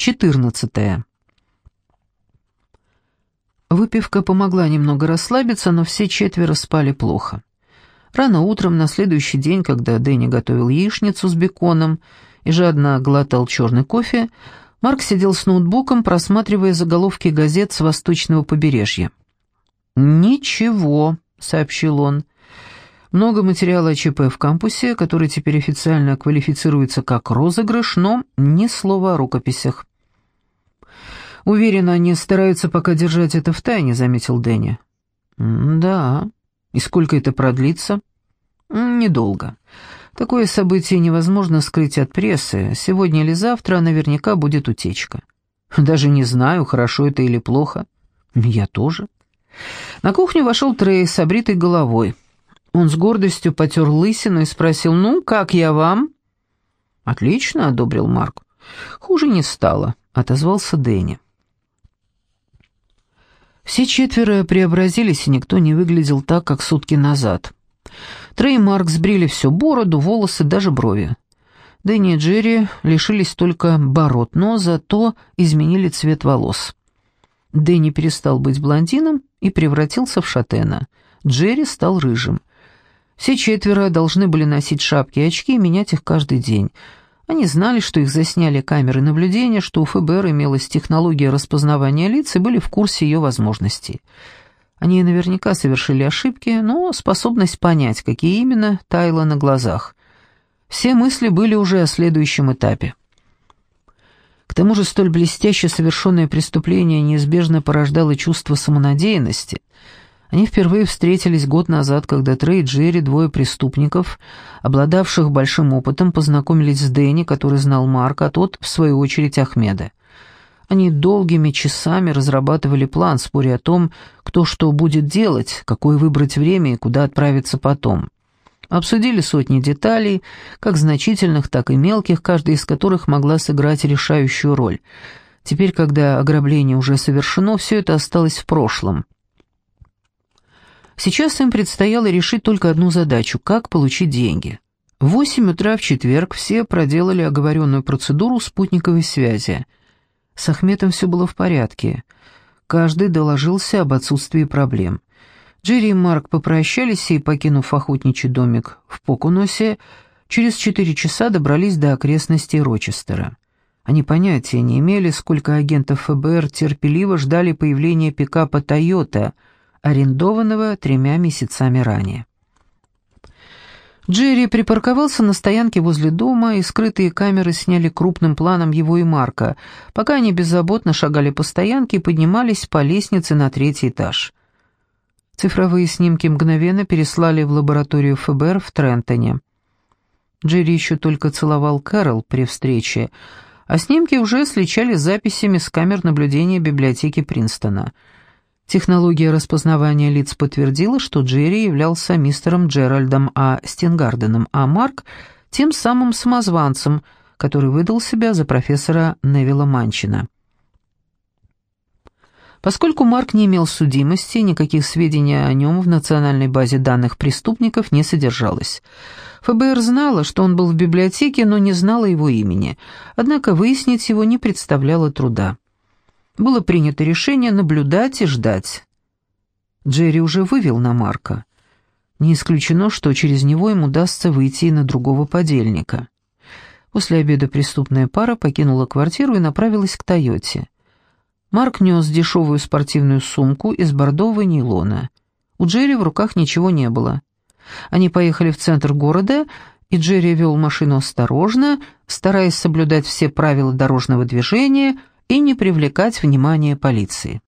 14. Выпивка помогла немного расслабиться, но все четверо спали плохо. Рано утром, на следующий день, когда Дэнни готовил яичницу с беконом и жадно глотал черный кофе, Марк сидел с ноутбуком, просматривая заголовки газет с восточного побережья. «Ничего», — сообщил он. «Много материала о ЧП в кампусе, который теперь официально квалифицируется как розыгрыш, но ни слова о рукописях». «Уверен, они стараются пока держать это в тайне», — заметил Дэнни. «Да. И сколько это продлится?» «Недолго. Такое событие невозможно скрыть от прессы. Сегодня или завтра наверняка будет утечка. Даже не знаю, хорошо это или плохо. Я тоже». На кухню вошел Трей с обритой головой. Он с гордостью потер лысину и спросил, «Ну, как я вам?» «Отлично», — одобрил Марк. «Хуже не стало», — отозвался Дэнни. Все четверо преобразились, и никто не выглядел так, как сутки назад. Трей и Марк сбрили всю бороду, волосы, даже брови. Дэнни и Джерри лишились только бород, но зато изменили цвет волос. Дэнни перестал быть блондином и превратился в шатена. Джерри стал рыжим. Все четверо должны были носить шапки и очки и менять их каждый день — они знали, что их засняли камеры наблюдения, что у ФБР имелась технология распознавания лиц и были в курсе ее возможностей. Они наверняка совершили ошибки, но способность понять, какие именно, таяла на глазах. Все мысли были уже о следующем этапе. К тому же столь блестяще совершенное преступление неизбежно порождало чувство самонадеянности — они впервые встретились год назад, когда Трей и Джерри, двое преступников, обладавших большим опытом, познакомились с Дэнни, который знал Марка, а тот, в свою очередь, Ахмеда. Они долгими часами разрабатывали план, споря о том, кто что будет делать, какое выбрать время и куда отправиться потом. Обсудили сотни деталей, как значительных, так и мелких, каждая из которых могла сыграть решающую роль. Теперь, когда ограбление уже совершено, все это осталось в прошлом – Сейчас им предстояло решить только одну задачу – как получить деньги. В 8 утра в четверг все проделали оговоренную процедуру спутниковой связи. С Ахметом все было в порядке. Каждый доложился об отсутствии проблем. Джерри и Марк попрощались и, покинув охотничий домик в Покуносе, через четыре часа добрались до окрестностей Рочестера. Они понятия не имели, сколько агентов ФБР терпеливо ждали появления пикапа «Тойота», арендованного тремя месяцами ранее. Джерри припарковался на стоянке возле дома, и скрытые камеры сняли крупным планом его и Марка, пока они беззаботно шагали по стоянке и поднимались по лестнице на третий этаж. Цифровые снимки мгновенно переслали в лабораторию ФБР в Трентоне. Джерри еще только целовал Кэрол при встрече, а снимки уже сличали с записями с камер наблюдения библиотеки Принстона — Технология распознавания лиц подтвердила, что Джерри являлся мистером Джеральдом А. Стенгарденом, а Марк — тем самым самозванцем, который выдал себя за профессора Невилла Манчина. Поскольку Марк не имел судимости, никаких сведений о нем в национальной базе данных преступников не содержалось. ФБР знало, что он был в библиотеке, но не знало его имени, однако выяснить его не представляло труда было принято решение наблюдать и ждать. Джерри уже вывел на Марка. Не исключено, что через него им удастся выйти и на другого подельника. После обеда преступная пара покинула квартиру и направилась к «Тойоте». Марк нес дешевую спортивную сумку из бордового нейлона. У Джерри в руках ничего не было. Они поехали в центр города, и Джерри вел машину осторожно, стараясь соблюдать все правила дорожного движения – и не привлекать внимание полиции.